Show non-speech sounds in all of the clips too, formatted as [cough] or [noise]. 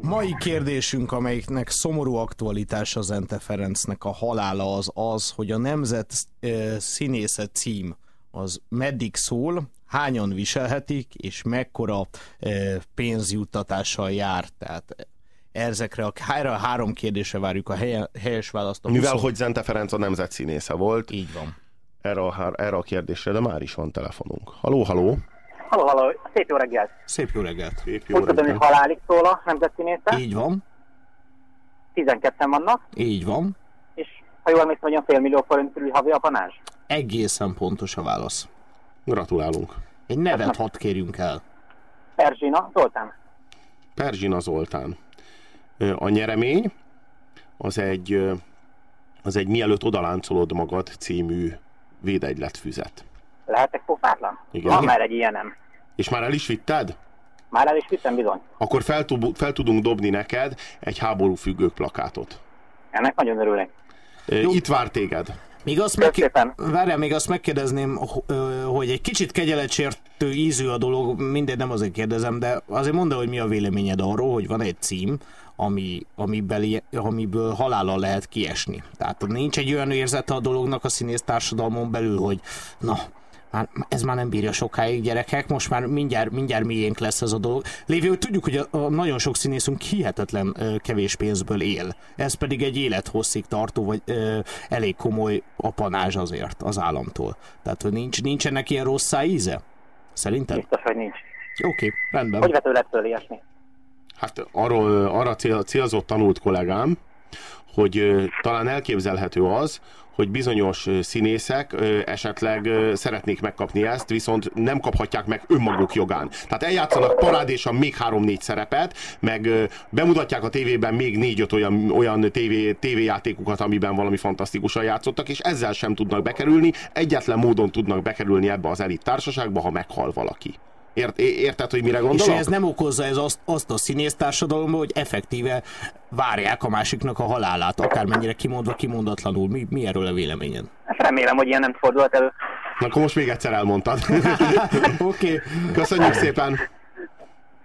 Mai kérdésünk, amelyiknek szomorú aktualitása Zente Ferencnek a halála az az, hogy a nemzet színésze cím az meddig szól, hányan viselhetik, és mekkora pénzjuttatással jár. Tehát ezekre a, erre a három kérdésre várjuk a helye, helyes választ. A Mivel, 20... hogy Zente Ferenc a nemzet színésze volt. Így van. Erre a, erre a kérdésre, de már is van telefonunk. Haló, haló! Halló, halló, szép jó reggelt! Szép jó reggelt! Szép jó Úgy tudom, hogy halálig szól a nemzetszínésze. Így van. 12 vannak, Így van. és ha jól emlékszem, hogy fél millió forint körül havi apanás. Egészen pontos a válasz. Gratulálunk. Egy nevet hadd kérjünk el. Perzsina, Zoltán. Perzsina Zoltán. A nyeremény az egy, az egy Mielőtt odaláncolod magad című védegyletfüzet. Lehetek pofátlan? Igen. Van már egy ilyenem. És már el is vitted? Már el is vittem bizony. Akkor fel, fel tudunk dobni neked egy háború függők plakátot. Ennek nagyon örülök. Itt vár téged. Még azt, meg... Várjál, még azt megkérdezném, hogy egy kicsit kegyeletsértő ízű a dolog, mindegy, nem azért kérdezem, de azért mondd hogy mi a véleményed arról, hogy van egy cím, ami, amibeli, amiből halállal lehet kiesni. Tehát nincs egy olyan érzete a dolognak a színész társadalmon belül, hogy na, már, ez már nem bírja sokáig gyerekek, most már mindjárt, mindjárt miénk lesz ez a dolog. Lévő, hogy tudjuk, hogy a, a nagyon sok színészünk hihetetlen ö, kevés pénzből él. Ez pedig egy élethosszig tartó, vagy ö, elég komoly apanázs azért az államtól. Tehát, hogy nincs, nincs ennek ilyen rossz íze? Szerinted? Biztos, hogy nincs. Oké, okay, rendben. Hogy vető lett ilyesmi? Hát arról, arra cél, célzott tanult kollégám, hogy talán elképzelhető az, hogy bizonyos színészek esetleg szeretnék megkapni ezt, viszont nem kaphatják meg önmaguk jogán. Tehát eljátszanak parádésan még három-négy szerepet, meg bemutatják a tévében még négy-öt olyan, olyan tévé, tévéjátékokat, amiben valami fantasztikusan játszottak, és ezzel sem tudnak bekerülni, egyetlen módon tudnak bekerülni ebbe az elit társaságba, ha meghal valaki. Ért, érted, hogy mire gondolok? És ez nem okozza ez azt, azt a színésztársadalomban, hogy effektíve várják a másiknak a halálát, akármennyire kimondva, kimondatlanul. Mi, mi erről a véleményed? Hát remélem, hogy ilyen nem fordult elő. Na, akkor most még egyszer elmondtad. [laughs] Oké. okay. Köszönjük szépen.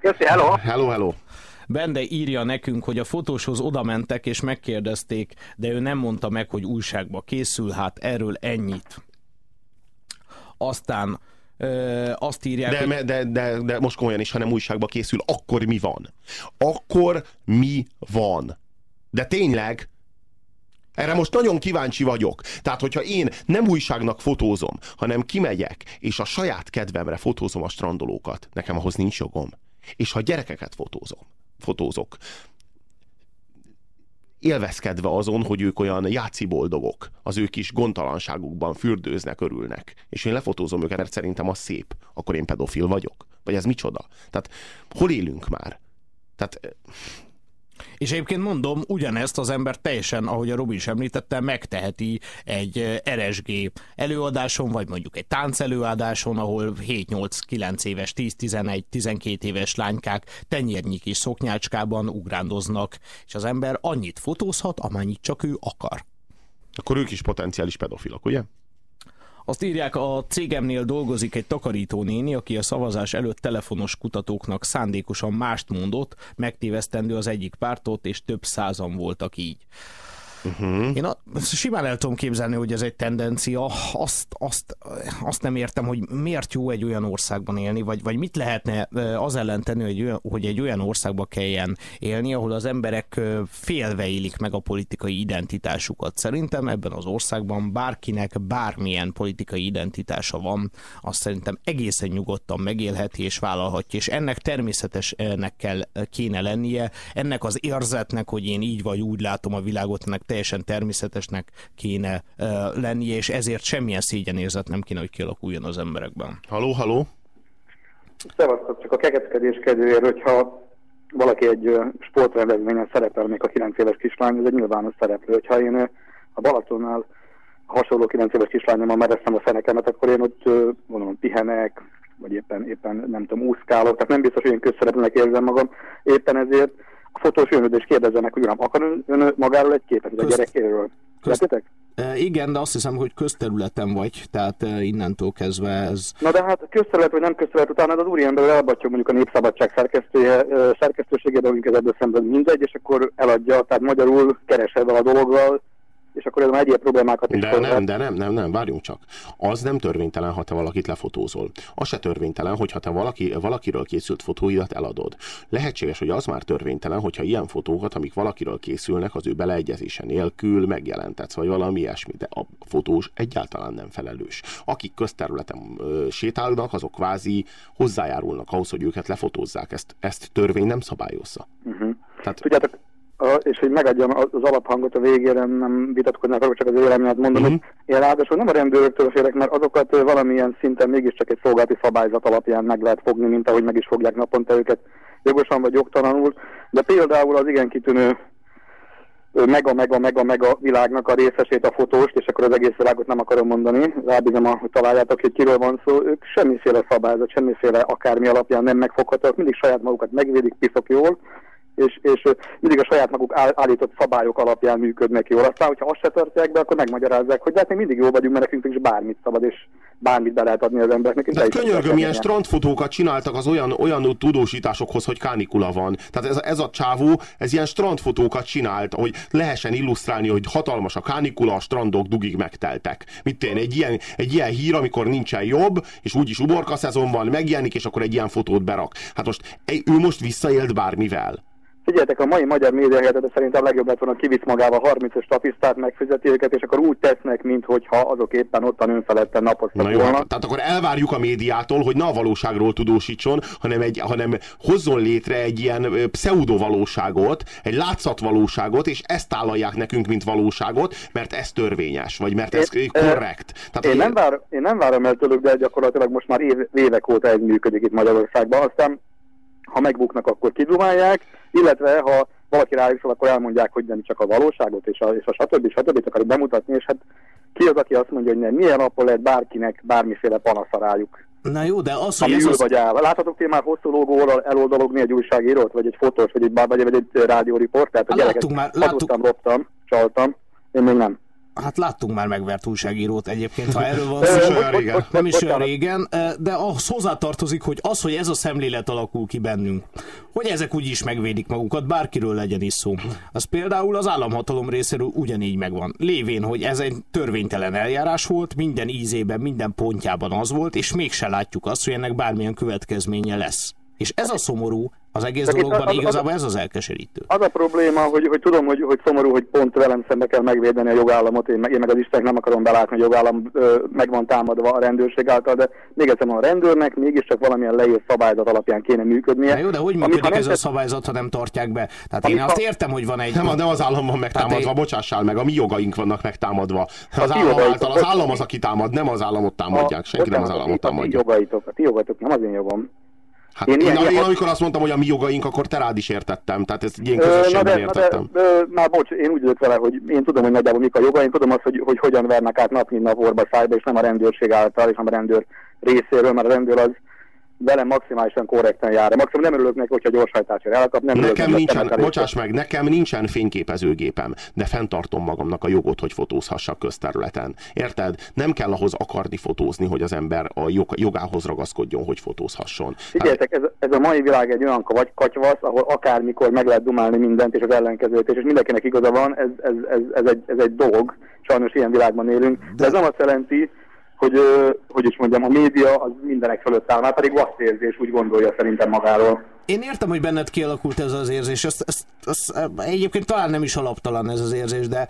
Köszi, hello. Hello, hello. Bende írja nekünk, hogy a fotóshoz oda mentek és megkérdezték, de ő nem mondta meg, hogy újságba készül, hát erről ennyit. Aztán azt írják, de, hogy... de, de, de most komolyan is, ha nem újságba készül, akkor mi van? Akkor mi van? De tényleg, erre most nagyon kíváncsi vagyok. Tehát, hogyha én nem újságnak fotózom, hanem kimegyek, és a saját kedvemre fotózom a strandolókat, nekem ahhoz nincs jogom. És ha gyerekeket fotózom, fotózok, élvezkedve azon, hogy ők olyan játszi boldogok, az ő kis gondtalanságukban fürdőznek, örülnek. És én lefotózom őket, mert szerintem az szép. Akkor én pedofil vagyok? Vagy ez micsoda? Tehát hol élünk már? Tehát és egyébként mondom, ugyanezt az ember teljesen, ahogy a Robi is említette, megteheti egy RSG előadáson, vagy mondjuk egy tánc előadáson, ahol 7-8-9 éves, 10-11-12 éves lánykák tenyérnyi kis szoknyácskában ugrándoznak, és az ember annyit fotózhat, amennyit csak ő akar. Akkor ők is potenciális pedofilok, ugye? Azt írják, a cégemnél dolgozik egy takarító néni, aki a szavazás előtt telefonos kutatóknak szándékosan mást mondott, megtévesztendő az egyik pártot, és több százan voltak így. Uh-huh. Én a, simán el tudom képzelni, hogy ez egy tendencia. Azt, azt, azt nem értem, hogy miért jó egy olyan országban élni, vagy, vagy mit lehetne az ellen tenni, hogy, hogy egy olyan országba kelljen élni, ahol az emberek félve élik meg a politikai identitásukat. Szerintem ebben az országban bárkinek bármilyen politikai identitása van, azt szerintem egészen nyugodtan megélheti és vállalhatja, és ennek természetesnek kell kéne lennie, ennek az érzetnek, hogy én így vagy úgy látom a világot, ennek teljesen természetesnek kéne lennie, és ezért semmilyen szégyenérzet nem kéne, hogy kialakuljon az emberekben. Haló, haló! Szevasztok, csak a kekeckedés kedvéért, hogyha valaki egy sportrendezvényen szerepel, még a 9 éves kislány, ez egy nyilvános szereplő. Hogyha én a Balatonnál hasonló 9 éves kislányommal mereztem a fenekemet, akkor én ott mondom, pihenek, vagy éppen, éppen nem tudom, úszkálok, tehát nem biztos, hogy én közszereplőnek érzem magam. Éppen ezért fotós jön és kérdezzenek, hogy uram, akar ön, ön magáról egy képet, a gyerekéről? Közt... E, igen, de azt hiszem, hogy közterületen vagy, tehát e, innentől kezdve ez... Na de hát közterület vagy nem közterület, utána az úriember elbatja mondjuk a Népszabadság szerkesztője, e, szerkesztőségében, mondjuk ebből szemben mindegy, és akkor eladja, tehát magyarul keresel a dologgal, és akkor ez már egyéb problémákat is De nem, de nem, nem, nem, várjunk csak. Az nem törvénytelen, ha te valakit lefotózol. Az se törvénytelen, hogyha te valaki, valakiről készült fotóidat eladod. Lehetséges, hogy az már törvénytelen, hogyha ilyen fotókat, amik valakiről készülnek, az ő beleegyezése nélkül megjelentetsz, vagy valami ilyesmi. De a fotós egyáltalán nem felelős. Akik közterületen ö, sétálnak, azok kvázi hozzájárulnak ahhoz, hogy őket lefotózzák. Ezt, ezt törvény nem szabályozza. Uh-huh. Tehát, Tudjátok, és hogy megadjam az alaphangot a végére, nem vitatkozni akarok, csak az véleményet mondom, uh-huh. hogy én ráadásul nem a rendőröktől félek, mert azokat valamilyen szinten mégiscsak egy szolgálati szabályzat alapján meg lehet fogni, mint ahogy meg is fogják naponta őket jogosan vagy jogtalanul. De például az igen kitűnő mega, mega, mega, mega világnak a részesét, a fotóst, és akkor az egész világot nem akarom mondani, rábízom, hogy találjátok, hogy kiről van szó, ők semmiféle szabályzat, semmiféle akármi alapján nem megfoghatók, mindig saját magukat megvédik, piszok jól, és, és mindig a saját maguk állított szabályok alapján működnek jól. Aztán, hogyha azt se tartják be, akkor megmagyarázzák, hogy de hát mi mindig jó vagyunk, mert nekünk is bármit szabad, és bármit be lehet adni az embernek. De könyörgöm, milyen strandfotókat csináltak az olyan, olyan tudósításokhoz, hogy kánikula van. Tehát ez, ez a csávó, ez ilyen strandfotókat csinált, hogy lehessen illusztrálni, hogy hatalmas a kánikula, a strandok dugig megteltek. Mit én, egy ilyen, egy ilyen hír, amikor nincsen jobb, és úgyis uborka szezon van, megjelenik, és akkor egy ilyen fotót berak. Hát most ő most visszaélt bármivel. Figyeljetek, a mai magyar média helyzetet szerintem legjobb lett volna kivisz magával 30 statisztát, megfizeti őket, és akkor úgy tesznek, mintha azok éppen ottan önfeledten napoztak Na jó, volna. Hát, tehát akkor elvárjuk a médiától, hogy ne a valóságról tudósítson, hanem, egy, hanem hozzon létre egy ilyen pseudovalóságot, egy látszatvalóságot, és ezt tálalják nekünk, mint valóságot, mert ez törvényes, vagy mert ez én, korrekt. Tehát, én, én, nem vár, én nem várom el tőlük, de gyakorlatilag most már év, évek óta ez működik itt Magyarországban. Aztán ha megbuknak, akkor kidumálják, illetve ha valaki rájusol, akkor elmondják, hogy nem csak a valóságot és a, és a stb. stb. akarjuk bemutatni, és hát ki az, aki azt mondja, hogy nem, milyen napon lehet bárkinek bármiféle panasza rájuk. Na jó, de az, hogy ez az... vagy áll. Láthatok ti már hosszú logóval eloldalogni egy újságírót, vagy egy fotós, vagy egy, vagy egy, egy rádióriportert? Hát láttuk már, láttuk. loptam, csaltam, én még nem. Hát láttunk már megvert újságírót egyébként, ha erről van [laughs] szó. Nem is olyan régen, de az hozzátartozik, hogy az, hogy ez a szemlélet alakul ki bennünk, hogy ezek úgy is megvédik magukat, bárkiről legyen is szó. Az például az államhatalom részéről ugyanígy megvan. Lévén, hogy ez egy törvénytelen eljárás volt, minden ízében, minden pontjában az volt, és mégse látjuk azt, hogy ennek bármilyen következménye lesz. És ez a szomorú, az egész Csak dologban az, igazából az, ez az elkeserítő. Az a probléma, hogy, hogy tudom, hogy, hogy szomorú, hogy pont velem szembe kell megvédeni a jogállamot, én, én meg az Istenek nem akarom belátni, hogy a jogállam ö, meg van támadva a rendőrség által, de még egyszer a rendőrnek mégiscsak valamilyen leírt szabályzat alapján kéne működnie. Na jó, de hogy működik ez a szabályzat, ha nem tartják be? Tehát én azt értem, hogy van egy... Nem, nem az állam van megtámadva, én... bocsássál meg, a mi jogaink vannak megtámadva. Az a állam által, az állam az, aki támad, nem az államot támadják, senki nem az államot támadja. A ti jogaitok, a ti jogaitok, nem az én jogom. Hát én, én, ilyen, én, amikor azt mondtam, hogy a mi jogaink, akkor te rád is értettem. Tehát ezt ilyen közösségben értettem. De, de, már bocs, én úgy ülök vele, hogy én tudom, hogy nagyjából mik a jogaink, tudom azt, hogy, hogy hogyan vernek át nap, mint nap orba szájba, és nem a rendőrség által, és nem a rendőr részéről, mert a rendőr az velem maximálisan korrekten jár. Maximum nem örülök neki, hogyha gyorshajtásra elkap. Nem nekem nincsen, bocsáss meg, nekem nincsen fényképezőgépem, de fenntartom magamnak a jogot, hogy fotózhassak közterületen. Érted? Nem kell ahhoz akarni fotózni, hogy az ember a jog, jogához ragaszkodjon, hogy fotózhasson. Figyeljetek, ez, ez a mai világ egy olyan vagy katyvasz, ahol akármikor meg lehet dumálni mindent, és az ellenkezőt, és mindenkinek igaza van, ez, ez, ez, ez, egy, ez egy dolog. Sajnos ilyen világban élünk. De, de ez nem azt jelenti, hogy, hogy is mondjam, a média az mindenek fölött áll, már pedig azt érzi, és úgy gondolja szerintem magáról. Én értem, hogy benned kialakult ez az érzés, ezt, ezt, ezt, egyébként talán nem is alaptalan ez az érzés, de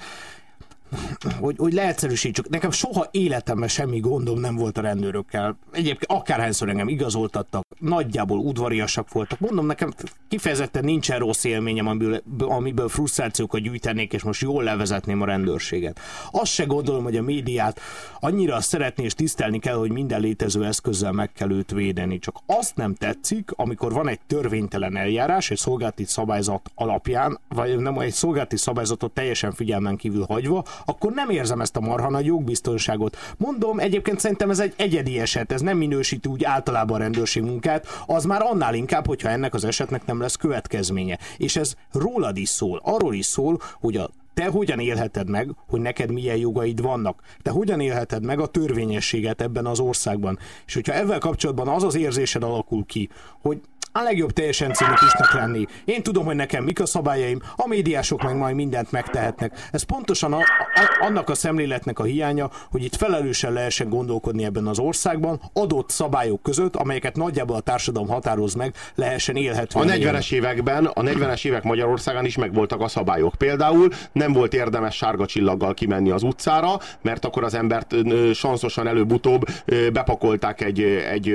hogy, hogy leegyszerűsítsük. Nekem soha életemben semmi gondom nem volt a rendőrökkel. Egyébként akárhányszor engem igazoltattak, nagyjából udvariasak voltak. Mondom, nekem kifejezetten nincsen rossz élményem, amiből, amiből frusztrációkat gyűjtenék, és most jól levezetném a rendőrséget. Azt se gondolom, hogy a médiát annyira szeretni és tisztelni kell, hogy minden létező eszközzel meg kell őt védeni. Csak azt nem tetszik, amikor van egy törvénytelen eljárás, egy szolgálati szabályzat alapján, vagy nem egy szolgálati szabályzatot teljesen figyelmen kívül hagyva, akkor nem érzem ezt a marha nagy jogbiztonságot. Mondom, egyébként szerintem ez egy egyedi eset, ez nem minősíti úgy általában a rendőrség munkát, az már annál inkább, hogyha ennek az esetnek nem lesz következménye. És ez rólad is szól, arról is szól, hogy a te hogyan élheted meg, hogy neked milyen jogaid vannak? Te hogyan élheted meg a törvényességet ebben az országban? És hogyha ezzel kapcsolatban az az érzésed alakul ki, hogy a legjobb teljesen cinikusnak lenni. Én tudom, hogy nekem mik a szabályaim, a médiások meg majd mindent megtehetnek. Ez pontosan a, a, annak a szemléletnek a hiánya, hogy itt felelősen lehessen gondolkodni ebben az országban, adott szabályok között, amelyeket nagyjából a társadalom határoz meg, lehessen élhető. A 40-es években, a 40-es évek Magyarországán is megvoltak a szabályok. Például nem volt érdemes sárga csillaggal kimenni az utcára, mert akkor az embert sanszosan előbb-utóbb bepakolták egy, egy,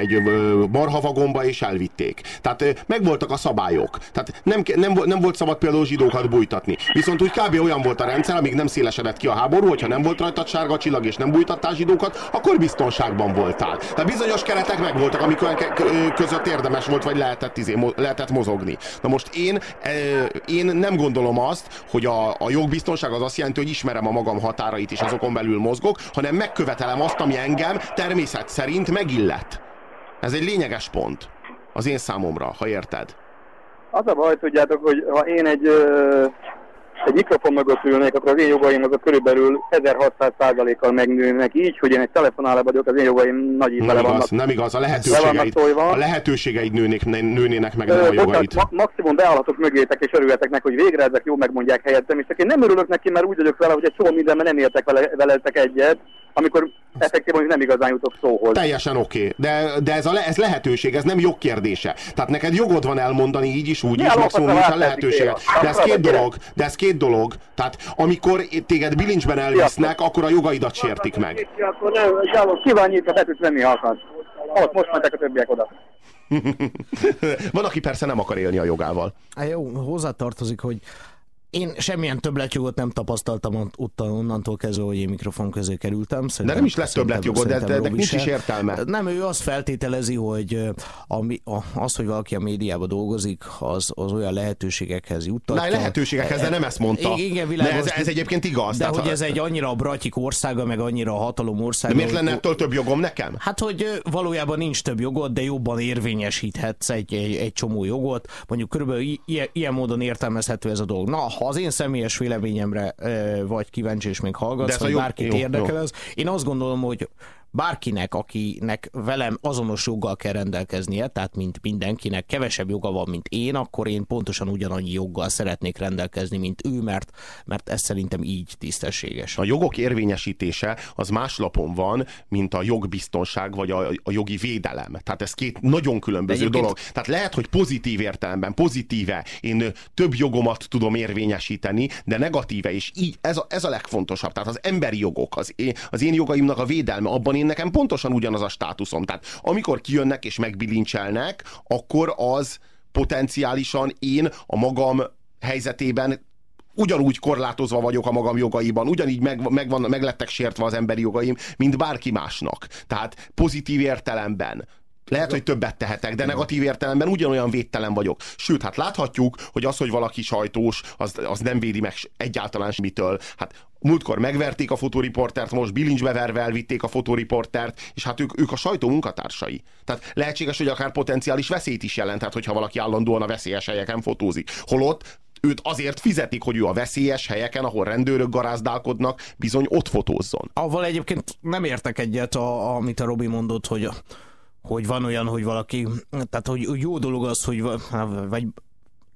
egy marhavagomba és elvitték vitték. Tehát megvoltak a szabályok. Tehát nem, nem, nem volt szabad például zsidókat bújtatni. Viszont úgy kb. olyan volt a rendszer, amíg nem szélesedett ki a háború, hogyha nem volt rajta sárga csillag és nem bújtattál zsidókat, akkor biztonságban voltál. Tehát bizonyos keretek megvoltak, amikor között érdemes volt, vagy lehetett, izé, lehetett mozogni. Na most én, én nem gondolom azt, hogy a, a jogbiztonság az azt jelenti, hogy ismerem a magam határait és azokon belül mozgok, hanem megkövetelem azt, ami engem természet szerint megillet. Ez egy lényeges pont. Az én számomra, ha érted. Az a baj, tudjátok, hogy ha én egy, ö, egy mikrofon mögött ülnék, akkor az én jogaim azok körülbelül 1600%-kal megnőnek így, hogy én egy telefonáló vagyok, az én jogaim nagy nem igaz, vannak. Nem igaz, a lehetőségeid, a lehetőségeid nőnék, nőnének meg, nem a jogaid. Ma, maximum beállhatok mögétek és örülhetek meg, hogy végre ezek jó megmondják helyettem, és én nem örülök neki, mert úgy vagyok vele, hogy egy csomó mindenben nem értek vele, veletek egyet, amikor effektíven nem igazán jutok szóhoz. Teljesen oké, okay. de, de ez, a le, ez lehetőség, ez nem jogkérdése. Tehát neked jogod van elmondani így is, úgy is, maximum a lehetőséget. De ez két dolog, de ez két dolog. Tehát amikor téged bilincsben elvisznek, akkor a jogaidat sértik meg. Akkor nem, kívánjuk, be tudsz venni, ha akarsz. most mentek a többiek oda. [laughs] Van, aki persze nem akar élni a jogával. Hát jó, hozzátartozik, hogy én semmilyen többletjogot nem tapasztaltam ott onnantól kezdve, hogy én mikrofon közé kerültem. Szerintem, de nem is lesz többletjogod, de, de, de nincs is értelme. Nem, ő azt feltételezi, hogy a, a, az, hogy valaki a médiában dolgozik, az, az olyan lehetőségekhez juttatja. Na, lehetőségekhez, de nem ezt mondta. Igen, világos, ez, ez egyébként igaz. De tehát, hogy ez egy annyira a bratyik országa, meg annyira a hatalom országa. De miért lenne ettől több jogom nekem? Hát, hogy valójában nincs több jogod, de jobban érvényesíthetsz egy, egy, egy csomó jogot. Mondjuk körülbelül ilyen, ilyen módon értelmezhető ez a dolog. Na, ha az én személyes véleményemre vagy kíváncsi és még hallgatsz, vagy bárkit érdekel az, én azt gondolom, hogy bárkinek, akinek velem azonos joggal kell rendelkeznie, tehát mint mindenkinek kevesebb joga van, mint én, akkor én pontosan ugyanannyi joggal szeretnék rendelkezni, mint ő, mert, mert ez szerintem így tisztességes. A jogok érvényesítése az más lapon van, mint a jogbiztonság vagy a, a jogi védelem. Tehát ez két nagyon különböző dolog. Tehát lehet, hogy pozitív értelemben, pozitíve én több jogomat tudom érvényesíteni, de negatíve, és így ez a, ez a legfontosabb. Tehát az emberi jogok, az én, az én jogaimnak a védelme, abban én nekem pontosan ugyanaz a státuszom. Tehát amikor kijönnek és megbilincselnek, akkor az potenciálisan én a magam helyzetében ugyanúgy korlátozva vagyok a magam jogaiban, ugyanígy meg, meg, van, meg lettek sértve az emberi jogaim, mint bárki másnak. Tehát pozitív értelemben lehet, hogy többet tehetek, de negatív értelemben ugyanolyan védtelen vagyok. Sőt, hát láthatjuk, hogy az, hogy valaki sajtós, az, az nem védi meg egyáltalán semmitől. Hát múltkor megverték a fotóriportert, most bilincsbe verve elvitték a fotóriportert, és hát ők, ők a sajtó munkatársai. Tehát lehetséges, hogy akár potenciális veszélyt is jelenthet, hogyha valaki állandóan a veszélyes helyeken fotózik. Holott őt azért fizetik, hogy ő a veszélyes helyeken, ahol rendőrök garázdálkodnak, bizony ott fotózzon. Avval egyébként nem értek egyet, a, amit a Robi mondott, hogy hogy van olyan, hogy valaki, tehát hogy jó dolog az, hogy vagy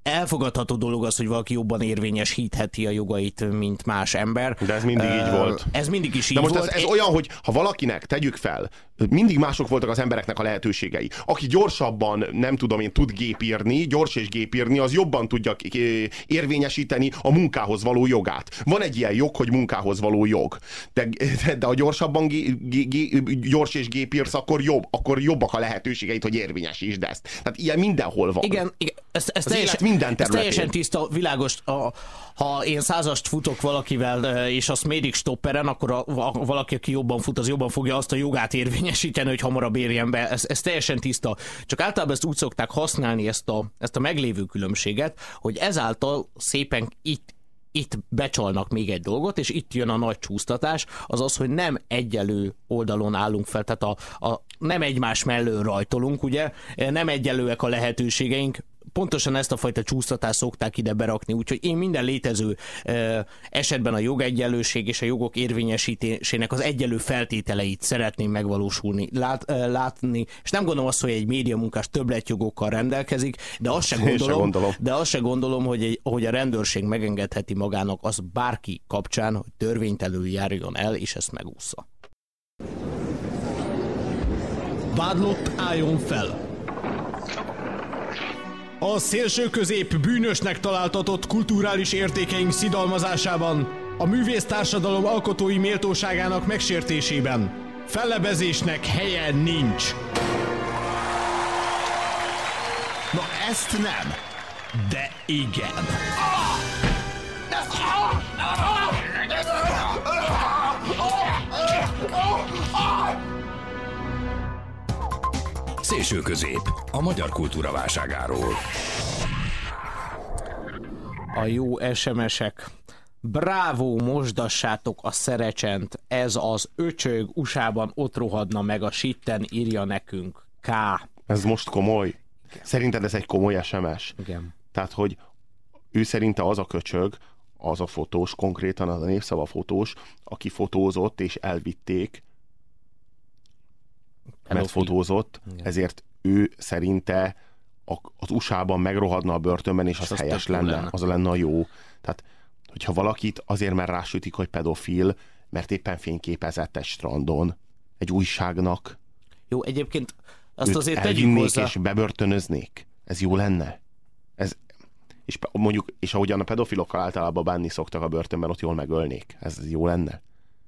elfogadható dolog az, hogy valaki jobban érvényesítheti a jogait, mint más ember. De ez mindig így volt. Ez mindig is így De most volt. ez, ez olyan, hogy ha valakinek, tegyük fel, mindig mások voltak az embereknek a lehetőségei. Aki gyorsabban, nem tudom én, tud gépírni, gyors és gépírni, az jobban tudja érvényesíteni a munkához való jogát. Van egy ilyen jog, hogy munkához való jog. De, de, a gyorsabban gé, gé, gé, gyors és gépírsz, akkor jobb, akkor jobbak a lehetőségeit, hogy érvényesítsd ezt. Tehát ilyen mindenhol van. Igen, igen ez, ez, Az teljesen, minden ez területén. teljesen tiszta, világos. A, ha én százast futok valakivel, és azt mérik stopperen, akkor a, a, valaki, aki jobban fut, az jobban fogja azt a jogát érvényesíteni, hogy hamarabb érjen be. Ez, ez teljesen tiszta. Csak általában ezt úgy szokták használni, ezt a, ezt a meglévő különbséget, hogy ezáltal szépen itt itt becsalnak még egy dolgot, és itt jön a nagy csúsztatás, az az, hogy nem egyelő oldalon állunk fel, tehát a, a, nem egymás mellől rajtolunk, ugye, nem egyelőek a lehetőségeink, pontosan ezt a fajta csúsztatást szokták ide berakni, úgyhogy én minden létező esetben a jogegyenlőség és a jogok érvényesítésének az egyelő feltételeit szeretném megvalósulni, lát, látni, és nem gondolom azt, hogy egy médiamunkás többletjogokkal rendelkezik, de azt se [laughs] gondolom, se gondolom. de azt se gondolom, hogy, egy, hogy a rendőrség megengedheti magának az bárki kapcsán, hogy törvénytelül járjon el, és ezt megúszza. Vádlott álljon fel! A szélső közép bűnösnek találtatott kulturális értékeink szidalmazásában, a művész társadalom alkotói méltóságának megsértésében fellebezésnek helye nincs. Na ezt nem, de igen. Szélső közép. A magyar kultúra válságáról. A jó SMS-ek. Bravo, mosdassátok a szerecsent, ez az öcsög USA-ban ott rohadna meg a sitten, írja nekünk K. Ez most komoly? Szerinted ez egy komoly SMS? Igen. Tehát, hogy ő szerinte az a köcsög, az a fotós, konkrétan az a népszava fotós, aki fotózott és elvitték, mert fotózott, ezért ő szerinte az USA-ban megrohadna a börtönben, és az, az helyes lenne, lenne. az lenne a jó. Tehát, hogyha valakit azért, mert rásütik, hogy pedofil, mert éppen fényképezett egy strandon, egy újságnak, Jó, egyébként azt őt azért tegyük hozzá. és bebörtönöznék. Ez jó lenne? Ez, és mondjuk, és ahogyan a pedofilokkal általában bánni szoktak a börtönben, ott jól megölnék. Ez jó lenne?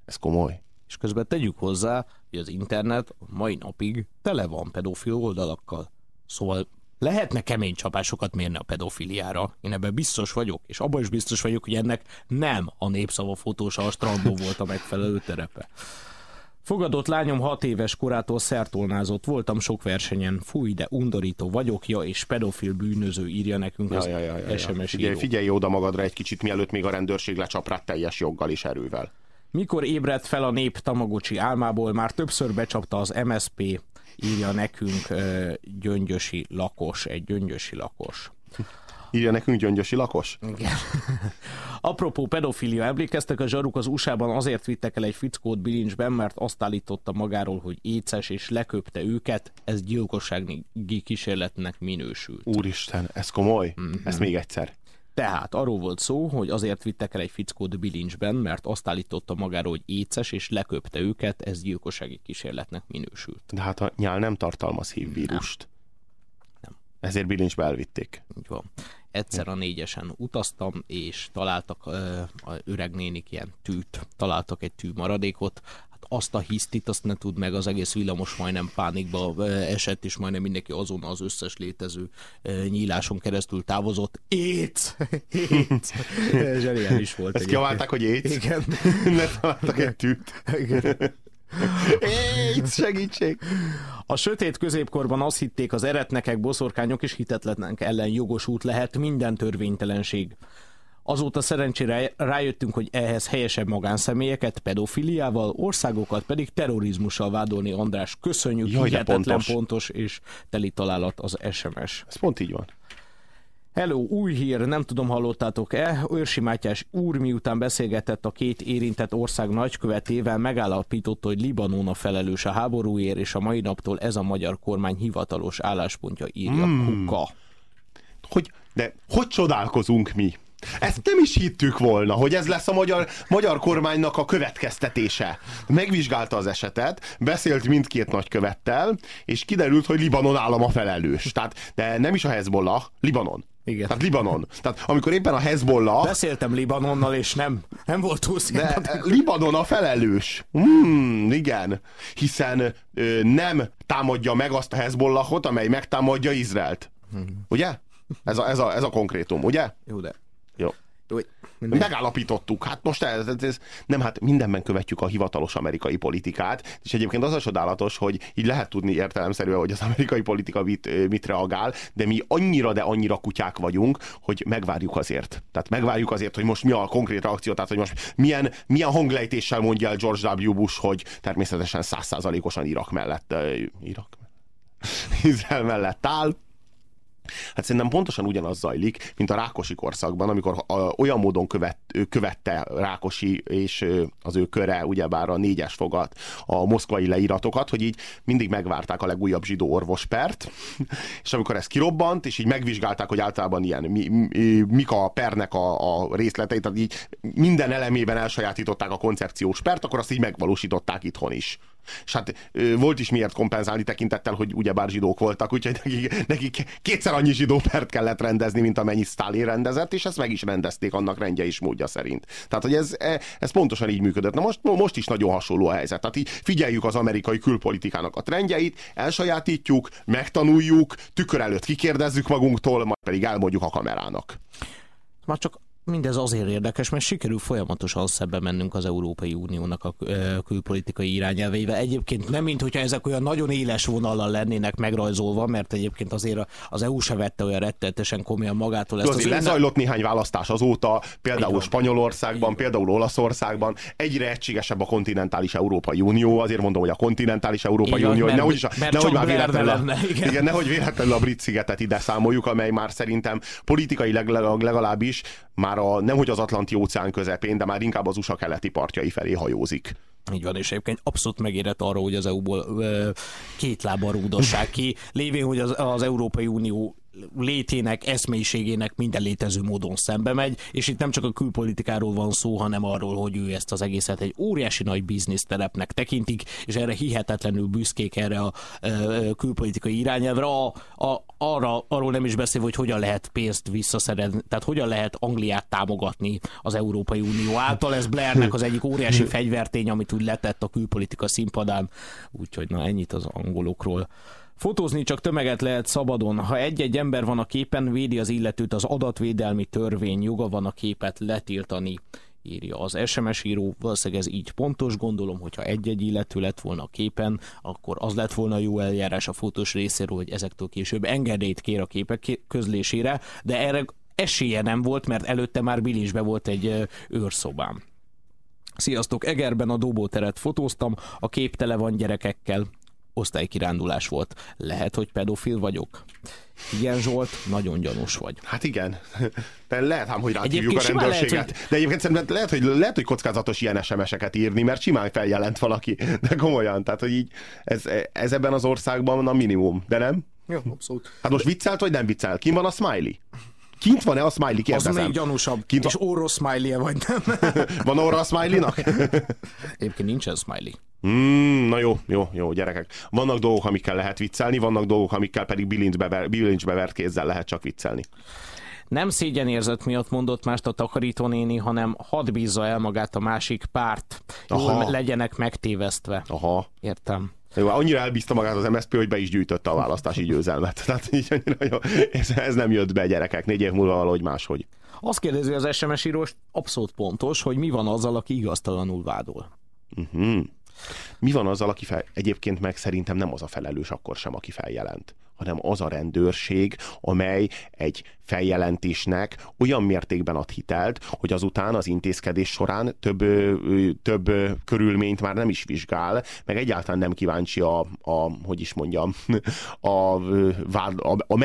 Ez komoly? És közben tegyük hozzá, hogy az internet a mai napig tele van pedofil oldalakkal. Szóval lehetne kemény csapásokat mérni a pedofiliára. Én ebben biztos vagyok, és abban is biztos vagyok, hogy ennek nem a népszava fotósa a strandon volt a megfelelő terepe. Fogadott lányom hat éves korától szertolnázott, voltam sok versenyen, fúj, de undorító vagyok, ja, és pedofil bűnöző írja nekünk az Ja, ja, ja, ja, ja. SMS Figyelj, író. figyelj oda magadra egy kicsit, mielőtt még a rendőrség lecsap rád teljes joggal és erővel. Mikor ébredt fel a nép Tamagocsi álmából, már többször becsapta az MSP, írja nekünk gyöngyösi lakos, egy gyöngyösi lakos. Írja nekünk gyöngyösi lakos? Igen. Apropó pedofilia, emlékeztek, a zsaruk az USA-ban azért vittek el egy fickót bilincsben, mert azt állította magáról, hogy éces, és leköpte őket, ez gyilkossági kísérletnek minősült. Úristen, ez komoly? Mhm. Ezt még egyszer. Tehát arról volt szó, hogy azért vittek el egy fickót bilincsben, mert azt állította magáról, hogy éces, és leköpte őket, ez gyilkossági kísérletnek minősült. De hát a nyál nem tartalmaz hívvírust. Nem. Ezért bilincsbe elvitték. Így van. Egyszer a négyesen utaztam, és találtak ö, a öreg nénik ilyen tűt, találtak egy tű maradékot, azt a hisztit, azt ne tud meg, az egész villamos majdnem pánikba esett, és majdnem mindenki azon az összes létező nyíláson keresztül távozott. Éc! Éc! Zseniális volt. Ezt kiabálták, hogy éjsz? Igen. [laughs] ne találtak egy tűt. Éjsz, segítség! A sötét középkorban azt hitték az eretnekek, boszorkányok és hitetlenek ellen jogosult lehet minden törvénytelenség. Azóta szerencsére rájöttünk, hogy ehhez helyesebb magánszemélyeket pedofiliával, országokat pedig terrorizmussal vádolni, András. Köszönjük, Jaj, hihetetlen pontos. pontos és teli találat az SMS. Ez pont így van. Hello, új hír, nem tudom hallottátok-e, Őrsi Mátyás úr miután beszélgetett a két érintett ország nagykövetével, megállapította, hogy Libanon a felelős a háborúért, és a mai naptól ez a magyar kormány hivatalos álláspontja írja mm. Kuka. hogy, de hogy csodálkozunk mi? Ezt nem is hittük volna, hogy ez lesz a magyar, magyar kormánynak a következtetése. Megvizsgálta az esetet, beszélt mindkét nagykövettel, és kiderült, hogy Libanon állam a felelős. Tehát, de nem is a Hezbollah, Libanon. Igen. Tehát Libanon. Tehát amikor éppen a Hezbollah... Beszéltem Libanonnal, és nem, nem volt túl De Libanon a felelős. Hmm, igen. Hiszen ö, nem támadja meg azt a Hezbollahot, amely megtámadja Izraelt. Ugye? Ez a, ez, a, ez a konkrétum, ugye? Jó, de... Jó. Jó. Megállapítottuk. Hát most ez, ez, ez, nem, hát mindenben követjük a hivatalos amerikai politikát, és egyébként az a csodálatos, hogy így lehet tudni értelemszerűen, hogy az amerikai politika mit, mit reagál, de mi annyira, de annyira kutyák vagyunk, hogy megvárjuk azért. Tehát megvárjuk azért, hogy most mi a konkrét reakció, tehát hogy most milyen, milyen hanglejtéssel mondja el George W. Bush, hogy természetesen százszázalékosan Irak mellett, uh, Irak [laughs] Izrael mellett áll, Hát szerintem pontosan ugyanaz zajlik, mint a Rákosi korszakban, amikor olyan módon követ, követte Rákosi és az ő köre, ugyebár a négyes fogat, a moszkvai leíratokat, hogy így mindig megvárták a legújabb zsidó orvospert, [laughs] és amikor ez kirobbant, és így megvizsgálták, hogy általában ilyen, mi, mi, mik a pernek a, a részletei, tehát így minden elemében elsajátították a koncepciós pert, akkor azt így megvalósították itthon is. És hát volt is miért kompenzálni tekintettel, hogy ugyebár zsidók voltak, úgyhogy nekik, nekik kétszer annyi zsidó kellett rendezni, mint amennyi Stalin rendezett, és ezt meg is rendezték annak rendje és módja szerint. Tehát, hogy ez, e, ez pontosan így működött. Na most, most is nagyon hasonló a helyzet. Tehát így figyeljük az amerikai külpolitikának a trendjeit, elsajátítjuk, megtanuljuk, tükör előtt kikérdezzük magunktól, majd pedig elmondjuk a kamerának. Már csak mindez azért érdekes, mert sikerül folyamatosan szembe mennünk az Európai Uniónak a külpolitikai irányelveivel. Egyébként nem, mint hogyha ezek olyan nagyon éles vonallal lennének megrajzolva, mert egyébként azért az EU se vette olyan rettetesen komolyan magától ezt Azért az lezajlott néhány választás azóta, például. Spanyolországban, például Olaszországban, egyre egységesebb a kontinentális Európai Unió, azért mondom, hogy a kontinentális Európai van, Unió, mert- nehogy, a, mert nehogy már véletlenül a, lenne, igen. igen, nehogy véletlenül a brit szigetet ide számoljuk, amely már szerintem politikai legalább, legalábbis már a, nemhogy az Atlanti óceán közepén, de már inkább az USA keleti partjai felé hajózik. Így van, és egyébként abszolút megérett arra, hogy az EU-ból két lábban rúdossák ki, lévén, hogy az, az Európai Unió létének, eszmélyiségének minden létező módon szembe megy, és itt nem csak a külpolitikáról van szó, hanem arról, hogy ő ezt az egészet egy óriási nagy bizniszterepnek tekintik, és erre hihetetlenül büszkék erre a ö, külpolitikai irányelvre, a, a, arra, arról nem is beszélve, hogy hogyan lehet pénzt visszaszerezni, tehát hogyan lehet Angliát támogatni az Európai Unió által, ez Blairnek az egyik óriási fegyvertény, amit úgy letett a külpolitika színpadán, úgyhogy na ennyit az angolokról. Fotózni csak tömeget lehet szabadon. Ha egy-egy ember van a képen, védi az illetőt az adatvédelmi törvény, joga van a képet letiltani írja az SMS író, valószínűleg ez így pontos, gondolom, hogyha egy-egy illető lett volna a képen, akkor az lett volna jó eljárás a fotós részéről, hogy ezektől később engedélyt kér a képek ké- közlésére, de erre esélye nem volt, mert előtte már bilincsbe volt egy őrszobám. Sziasztok, Egerben a dobóteret fotóztam, a kép tele van gyerekekkel, osztálykirándulás volt. Lehet, hogy pedofil vagyok? Igen, Zsolt, nagyon gyanús vagy. Hát igen. De lehet ám, hogy rátívjuk Egyébként a simán lehet, rendőrséget. De egyébként szerintem lehet hogy, lehet, hogy kockázatos ilyen SMS-eket írni, mert simán feljelent valaki. De komolyan, tehát hogy így ez, ez ebben az országban a minimum. De nem? Jó, abszolút. Hát most viccelt, vagy nem viccel? Kim van a smiley? Kint van-e a smiley? Az Kérdezem. még gyanúsabb. Kint És van, orros smiley vagy nem? [laughs] van orra a smiley-nak? [laughs] Egyébként nincsen smiley. Mm, na jó, jó, jó, gyerekek. Vannak dolgok, amikkel lehet viccelni, vannak dolgok, amikkel pedig bilincsbe, bilincsbe vert kézzel lehet csak viccelni. Nem szégyenérzet miatt mondott mást a takarítónéni, hanem hadd bízza el magát a másik párt. Jól Aha. legyenek megtévesztve. Aha. Értem. Jó, annyira elbízta magát az MSZP, hogy be is gyűjtötte a választási győzelmet. [laughs] Tehát így annyira jó. Ez, ez nem jött be, gyerekek. Négy év múlva valahogy máshogy. Azt kérdezi az SMS írós, abszolút pontos, hogy mi van azzal, aki igaztalanul vádol. Hmm. Mi van azzal, aki fel... Egyébként meg szerintem nem az a felelős akkor sem, aki feljelent hanem az a rendőrség, amely egy feljelentésnek olyan mértékben ad hitelt, hogy azután az intézkedés során több, több körülményt már nem is vizsgál, meg egyáltalán nem kíváncsi a, a hogy is mondjam, [laughs] a, a, a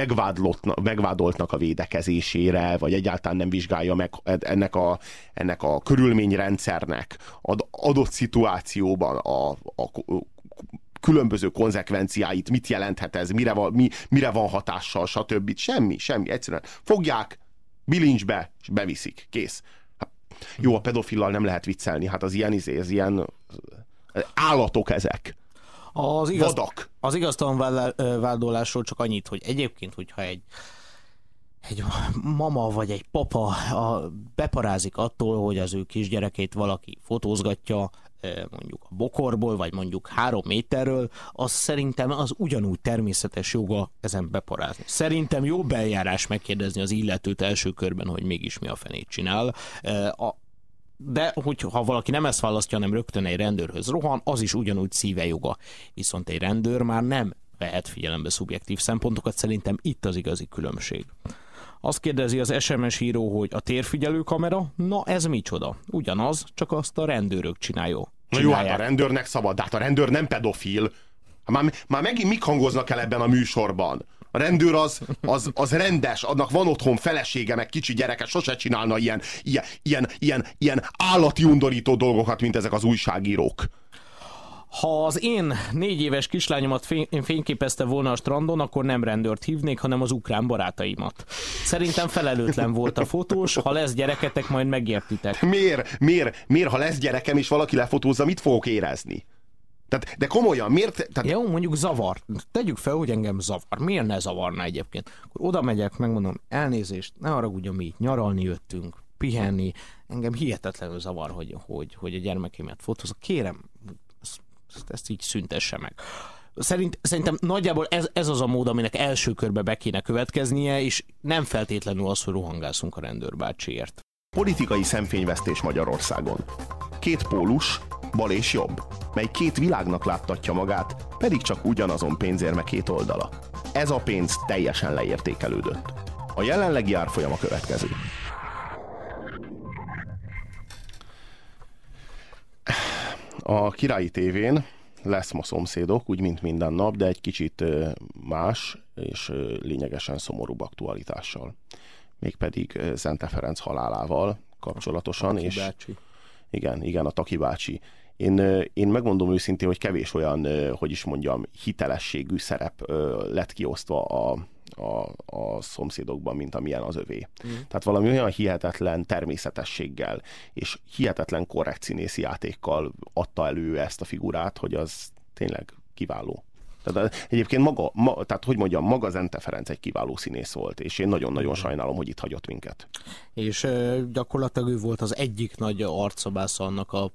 megvádoltnak a védekezésére, vagy egyáltalán nem vizsgálja meg ennek a, ennek a körülményrendszernek ad, adott szituációban a, a különböző konzekvenciáit, mit jelenthet ez, mire van, mi, mire van hatással, stb. Semmi, semmi. Egyszerűen fogják, bilincsbe, és beviszik. Kész. Hát, jó, a pedofillal nem lehet viccelni, hát az ilyen, izé, az ilyen állatok ezek. Az, igaz, Vadak. az igaztalan vádolásról csak annyit, hogy egyébként, hogyha egy egy mama vagy egy papa a, beparázik attól, hogy az ő kisgyerekét valaki fotózgatja, mondjuk a bokorból, vagy mondjuk három méterről, az szerintem az ugyanúgy természetes joga ezen beparázni. Szerintem jó beljárás megkérdezni az illetőt első körben, hogy mégis mi a fenét csinál. A, de hogyha valaki nem ezt választja, hanem rögtön egy rendőrhöz rohan, az is ugyanúgy szíve joga. Viszont egy rendőr már nem vehet figyelembe szubjektív szempontokat, szerintem itt az igazi különbség. Azt kérdezi az SMS író, hogy a térfigyelő kamera, na ez micsoda? Ugyanaz, csak azt a rendőrök csinálják. Na jó, hát a rendőrnek szabad, de hát a rendőr nem pedofil. Hát Már, már megint mik hangoznak el ebben a műsorban? A rendőr az, az, az rendes, annak van otthon felesége, meg kicsi gyereke, sose csinálna ilyen, ilyen, ilyen, ilyen, ilyen állati undorító dolgokat, mint ezek az újságírók. Ha az én négy éves kislányomat fény, fényképezte volna a strandon, akkor nem rendőrt hívnék, hanem az ukrán barátaimat. Szerintem felelőtlen volt a fotós, ha lesz gyereketek, majd megértitek. Miért, miért, miért, ha lesz gyerekem és valaki lefotózza, mit fogok érezni? Tehát, de komolyan, miért? Tehát, Jó, mondjuk zavar. Tegyük fel, hogy engem zavar. Miért ne zavarna egyébként? Akkor oda megyek, megmondom, elnézést, ne haragudjon, mi itt nyaralni jöttünk, pihenni. Engem hihetetlenül zavar, hogy, hogy, hogy a gyermekémet fotózok. Kérem, ezt, így szüntesse meg. Szerint, szerintem nagyjából ez, ez az a mód, aminek első körbe be kéne következnie, és nem feltétlenül az, hogy rohangászunk a rendőrbácsiért. Politikai szemfényvesztés Magyarországon. Két pólus, bal és jobb, mely két világnak láttatja magát, pedig csak ugyanazon pénzérme két oldala. Ez a pénz teljesen leértékelődött. A jelenlegi árfolyam a következő. A királyi tévén lesz ma szomszédok, úgy mint minden nap, de egy kicsit más és lényegesen szomorúbb aktualitással. Mégpedig Zente Ferenc halálával kapcsolatosan. Aki és bácsi. igen, igen, a Taki bácsi. Én, én megmondom őszintén, hogy kevés olyan, hogy is mondjam, hitelességű szerep lett kiosztva a, a, a szomszédokban, mint amilyen az övé. Mm. Tehát valami olyan hihetetlen természetességgel és hihetetlen korrekt színészi játékkal adta elő ezt a figurát, hogy az tényleg kiváló. Tehát egyébként maga, ma, tehát hogy mondjam, maga Zente Ferenc egy kiváló színész volt, és én nagyon-nagyon sajnálom, hogy itt hagyott minket. És ö, gyakorlatilag ő volt az egyik nagy arcszabásza annak a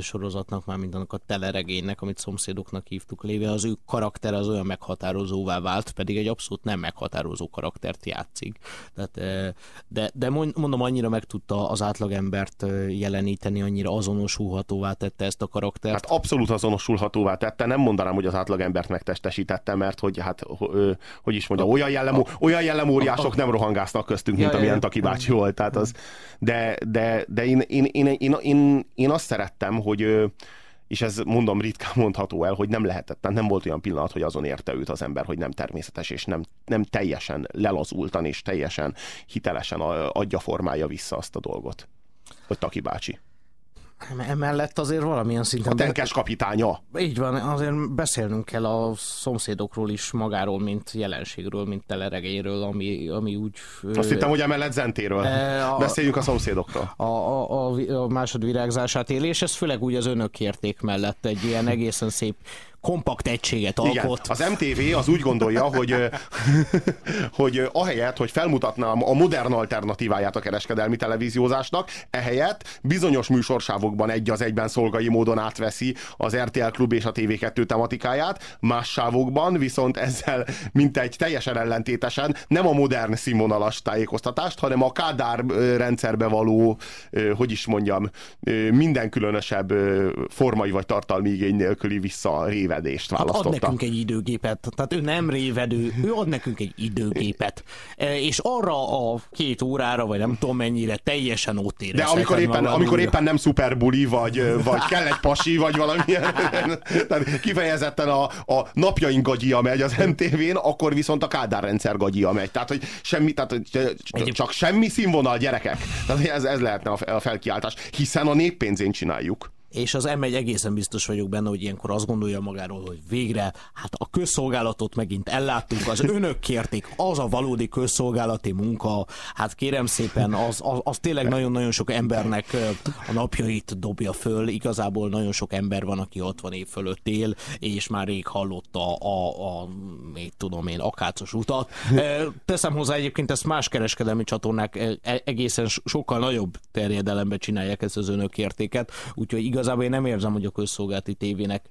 sorozatnak, már mint annak a teleregénynek, amit szomszédoknak hívtuk léve, az ő karakter az olyan meghatározóvá vált, pedig egy abszolút nem meghatározó karaktert játszik. Tehát, de, de mond- mondom, annyira meg tudta az átlagembert jeleníteni, annyira azonosulhatóvá tette ezt a karaktert. Hát abszolút azonosulhatóvá tette, nem mondanám, hogy az átlagembert megtestesítette, mert hogy hát, hogy is mondjam, olyan jellemú, olyan jellemóriások nem rohangásznak köztünk, mint amilyen. Taki bácsi volt. Tehát az, de, de, de én, én, én, én, én, én azt szerettem, hogy ö, és ez mondom ritkán mondható el, hogy nem lehetett, nem volt olyan pillanat, hogy azon érte őt az ember, hogy nem természetes, és nem, nem teljesen lelazultan, és teljesen hitelesen adja, formálja vissza azt a dolgot. Hogy Taki bácsi. Emellett azért valamilyen szinten... A tenkes kapitánya. Így van, azért beszélnünk kell a szomszédokról is magáról, mint jelenségről, mint teleregényről, ami, ami úgy... Azt hittem, hogy emellett Zentéről. E, a- Beszéljünk a szomszédokról. a, a, a, a másodvirágzását éli, és ez főleg úgy az önök érték mellett egy ilyen egészen szép kompakt egységet Igen, alkot. az MTV az úgy gondolja, hogy, [laughs] hogy ahelyett, hogy felmutatná a modern alternatíváját a kereskedelmi televíziózásnak, ehelyett bizonyos műsorsávokban egy az egyben szolgai módon átveszi az RTL Klub és a TV2 tematikáját, más sávokban viszont ezzel mintegy teljesen ellentétesen nem a modern színvonalas tájékoztatást, hanem a Kádár rendszerbe való, hogy is mondjam, minden különösebb formai vagy tartalmi igény nélküli visszarévedést Hát ad választotta. nekünk egy időgépet, tehát ő nem révedő, ő ad nekünk egy időgépet. E, És arra a két órára, vagy nem tudom mennyire, teljesen ott De érezheted amikor éppen, amikor éppen nem szuperbuli, vagy, vagy kell egy pasi, vagy valamilyen, [laughs] tehát kifejezetten a, a napjaink gagyia megy az MTV-n, akkor viszont a Kádár rendszer gagyia megy. Tehát, hogy semmi, tehát, hogy csak semmi színvonal, gyerekek. Tehát ez, ez lehetne a felkiáltás, hiszen a néppénzén csináljuk. És az M1 egészen biztos vagyok benne, hogy ilyenkor azt gondolja magáról, hogy végre, hát a közszolgálatot megint elláttuk, az [laughs] önök kérték, az a valódi közszolgálati munka, hát kérem szépen, az, az, az tényleg nagyon-nagyon sok embernek a napjait dobja föl, igazából nagyon sok ember van, aki 60 év fölött él, és már rég hallotta a, a, a még tudom én, akácos utat. Teszem hozzá egyébként ezt más kereskedelmi csatornák e, egészen sokkal nagyobb terjedelembe csinálják ezt az önök értéket, úgyhogy igazából én nem érzem, hogy a közszolgálati tévének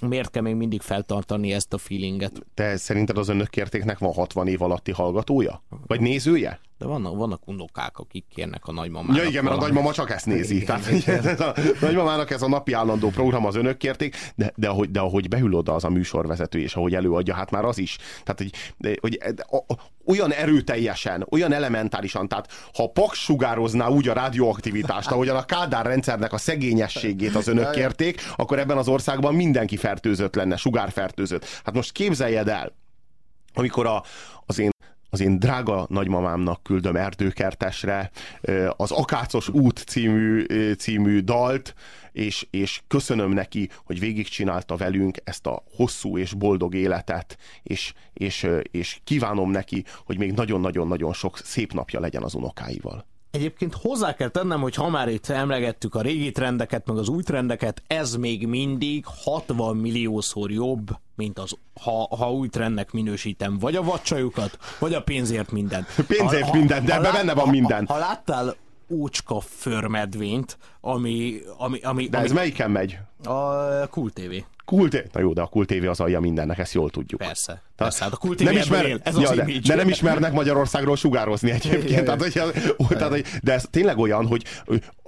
miért kell még mindig feltartani ezt a feelinget. Te szerinted az önök értéknek van 60 év alatti hallgatója? Vagy nézője? De vannak, vannak unokák, akik kérnek a nagymamának. Ja igen, mert a nagymama csak ezt nézi. Igen, Tehát, igen. a nagymamának ez a napi állandó program az önök kérték, de, de, ahogy, de ahogy beül oda az a műsorvezető, és ahogy előadja, hát már az is. Tehát, hogy, de, hogy a, a, olyan erőteljesen, olyan elementárisan, tehát ha Paks sugározná úgy a radioaktivitást, ahogyan a Kádár rendszernek a szegényességét az önök kérték, akkor ebben az országban mindenki fertőzött lenne, sugárfertőzött. Hát most képzeljed el, amikor a, az én az én drága nagymamámnak küldöm erdőkertesre az Akácos út című, című dalt, és, és köszönöm neki, hogy végigcsinálta velünk ezt a hosszú és boldog életet, és, és, és kívánom neki, hogy még nagyon-nagyon-nagyon sok szép napja legyen az unokáival. Egyébként hozzá kell tennem, hogy ha már itt emlegettük a régi trendeket, meg az új trendeket, ez még mindig 60 milliószor jobb, mint az, ha, ha új trendnek minősítem, vagy a vacsajukat, vagy a pénzért minden. Pénzért ha, minden, de ebben benne van minden. Ha, ha láttál ócska förmedvényt, ami... ami, ami de ez ami, melyiken megy? A Cool TV. Cool TV. Na jó, de a Cool TV az alja mindennek, ezt jól tudjuk. Persze. Persze, hát a TV nem ismer, él, ez ja, az de, de, nem ismernek Magyarországról sugározni egyébként. tehát, hogy, tehát, hogy, de ez tényleg olyan, hogy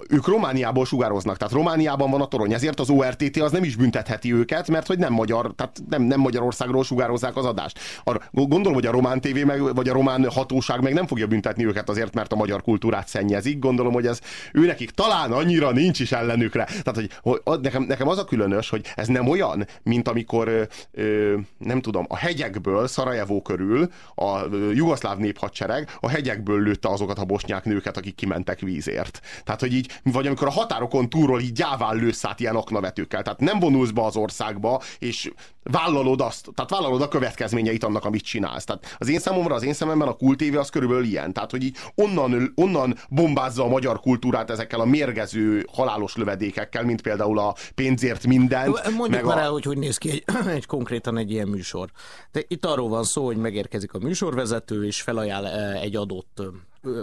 ők Romániából sugároznak, tehát Romániában van a torony, ezért az ORTT az nem is büntetheti őket, mert hogy nem magyar, tehát nem, nem Magyarországról sugározzák az adást. A, gondolom, hogy a román tévé meg, vagy a román hatóság meg nem fogja büntetni őket azért, mert a magyar kultúrát szennyezik. Gondolom, hogy ez ő nekik talán annyira nincs is ellenükre. Tehát, hogy, hogy nekem, nekem az a különös, hogy ez nem olyan, mint amikor ö, nem tudom, a hegyekből, Szarajevó körül a jugoszláv néphadsereg a hegyekből lőtte azokat a bosnyák nőket, akik kimentek vízért. Tehát, hogy így, vagy amikor a határokon túlról így gyáván lősz át ilyen aknavetőkkel. Tehát nem vonulsz be az országba, és vállalod azt, tehát vállalod a következményeit annak, amit csinálsz. Tehát az én számomra, az én szememben a kultévé az körülbelül ilyen. Tehát, hogy így onnan, onnan bombázza a magyar kultúrát ezekkel a mérgező halálos lövedékekkel, mint például a pénzért mindent. Mondjuk már a... el, hogy hogy néz ki egy, [clears throat] egy konkrétan egy ilyen műsor. De itt arról van szó, hogy megérkezik a műsorvezető, és felajánl egy adott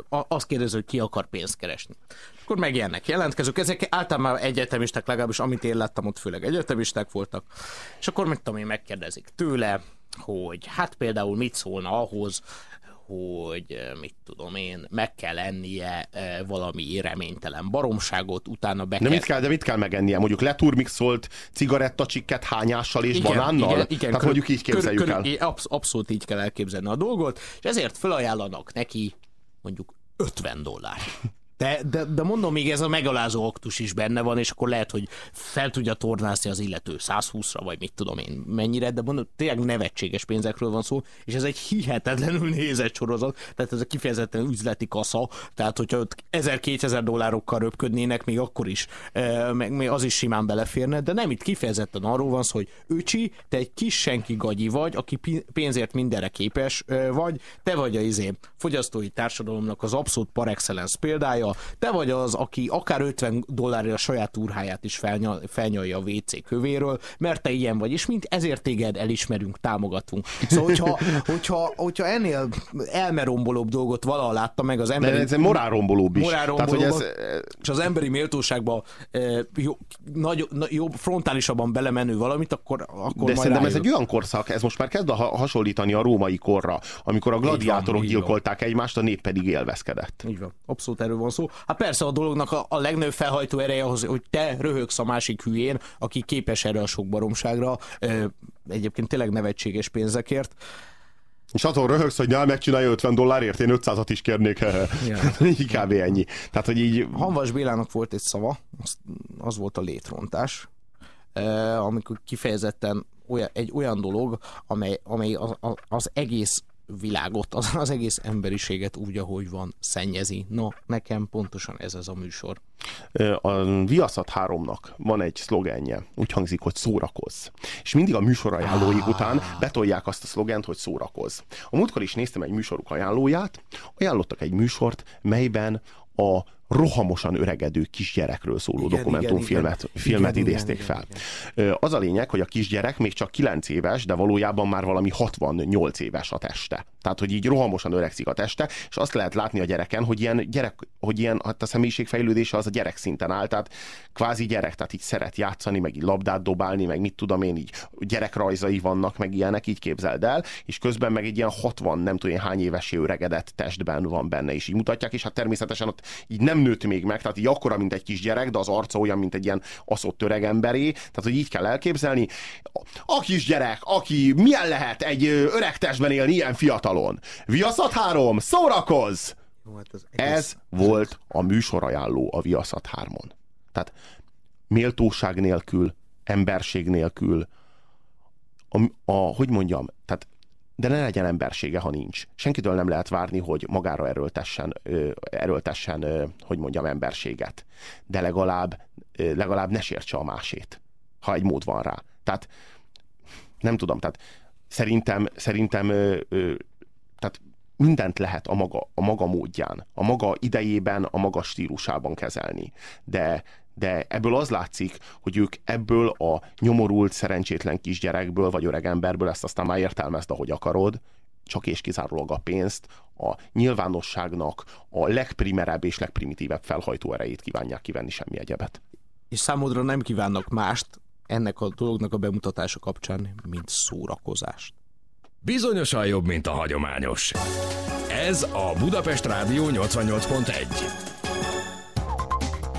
azt kérdezi, hogy ki akar pénzt keresni. Akkor megjelennek jelentkezők, ezek általában egyetemisták, legalábbis amit én láttam, ott főleg egyetemisták voltak, és akkor mit tudom én, megkérdezik tőle, hogy hát például mit szólna ahhoz, hogy mit tudom én, meg kell ennie valami reménytelen baromságot, utána be de mit kell, de mit kell megennie? Mondjuk leturmixolt cigarettacsikket hányással és igen, banánnal? Igen, igen, Tehát kör, mondjuk így képzeljük kör, kör, el. Absz- abszolút így kell elképzelni a dolgot, és ezért felajánlanak neki mondjuk 50 dollár. De, de, de mondom, még ez a megalázó aktus is benne van, és akkor lehet, hogy fel tudja tornászni az illető 120-ra, vagy mit tudom én mennyire, de mondom, tényleg nevetséges pénzekről van szó, és ez egy hihetetlenül nézett sorozat, tehát ez a kifejezetten üzleti kasza, tehát hogyha ott 1000-2000 dollárokkal röpködnének, még akkor is, meg még az is simán beleférne, de nem itt kifejezetten arról van szó, hogy öcsi, te egy kis senki gagyi vagy, aki pénzért mindenre képes vagy, te vagy a izé fogyasztói társadalomnak az abszolút par excellence példája, te vagy az, aki akár 50 dollárra a saját úrháját is felnyal, felnyalja a WC kövéről, mert te ilyen vagy, és mint ezért téged elismerünk, támogatunk. Szóval, hogyha, hogyha, hogyha ennél elmerombolóbb dolgot valaha látta meg az ember. De ez egy morálrombolóbb is. Morálrombolóbb, Tehát, hogy ez... És az emberi méltóságba e, jó, nagy, jobb, frontálisabban belemenő valamit, akkor, akkor De szerintem rájön. ez egy olyan korszak, ez most már kezd a hasonlítani a római korra, amikor a gladiátorok van, gyilkolták van. egymást, a nép pedig élvezkedett. Így van. Abszolút erről van szó. Hát persze a dolognak a, a legnagyobb felhajtó ereje az, hogy te röhögsz a másik hülyén, aki képes erre a sok baromságra, egyébként tényleg nevetséges pénzekért. És attól röhögsz, hogy ne, megcsinálja 50 dollárért, én 500-at is kérnék. Ja. [laughs] Kb. ennyi. Tehát, hogy így... Hanvas Bélának volt egy szava, az, az volt a létrontás, amikor kifejezetten olyan, egy olyan dolog, amely, amely az, az egész világot, az, az egész emberiséget úgy, ahogy van, szennyezi. Na, nekem pontosan ez az a műsor. A Viaszat 3-nak van egy szlogenje, úgy hangzik, hogy szórakozz. És mindig a műsor ajánlóik ah. után betolják azt a szlogent, hogy szórakozz. A múltkor is néztem egy műsoruk ajánlóját, ajánlottak egy műsort, melyben a rohamosan öregedő kisgyerekről szóló igen, dokumentumfilmet igen, filmet igen, idézték igen, fel. Igen. Az a lényeg, hogy a kisgyerek még csak 9 éves, de valójában már valami 68 éves a teste. Tehát, hogy így rohamosan öregszik a teste, és azt lehet látni a gyereken, hogy ilyen, gyerek, hogy ilyen hát a személyiségfejlődése az a gyerek szinten áll, tehát kvázi gyerek, tehát így szeret játszani, meg így labdát dobálni, meg mit tudom én, így gyerekrajzai vannak, meg ilyenek, így képzeld el, és közben meg egy ilyen 60, nem tudom én hány évesé öregedett testben van benne, és így mutatják, és hát természetesen ott így nem nőtt még meg, tehát így akkora, mint egy kisgyerek, de az arca olyan, mint egy ilyen aszott öreg emberé, tehát hogy így kell elképzelni. A kisgyerek, aki milyen lehet egy öreg testben élni ilyen fiatalon? Viaszat három, szórakozz! Jó, hát az egész... Ez volt a műsorajánló a Viaszat 3-on. Tehát méltóság nélkül, emberség nélkül, a, a, hogy mondjam, tehát de ne legyen embersége, ha nincs. Senkitől nem lehet várni, hogy magára erőltessen, erőltessen hogy mondjam, emberséget. De legalább, legalább ne sértse a másét, ha egy mód van rá. Tehát nem tudom, tehát szerintem, szerintem tehát mindent lehet a maga, a maga módján, a maga idejében, a maga stílusában kezelni. De, de ebből az látszik, hogy ők ebből a nyomorult, szerencsétlen kisgyerekből, vagy öregemberből, ezt aztán már értelmezd, ahogy akarod, csak és kizárólag a pénzt, a nyilvánosságnak a legprimerebb és legprimitívebb felhajtó erejét kívánják kivenni, semmi egyebet. És számodra nem kívánnak mást ennek a dolognak a bemutatása kapcsán, mint szórakozást. Bizonyosan jobb, mint a hagyományos. Ez a Budapest Rádió 88.1.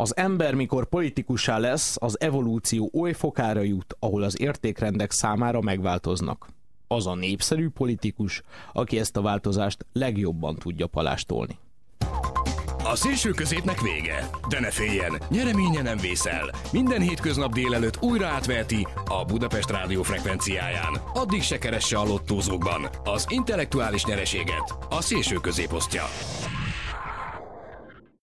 az ember, mikor politikussá lesz, az evolúció oly fokára jut, ahol az értékrendek számára megváltoznak. Az a népszerű politikus, aki ezt a változást legjobban tudja palástolni. A szélső középnek vége, de ne féljen, nyereménye nem vészel. Minden hétköznap délelőtt újra átverti a Budapest rádió frekvenciáján. Addig se keresse a lottózókban az intellektuális nyereséget a szélső középosztja.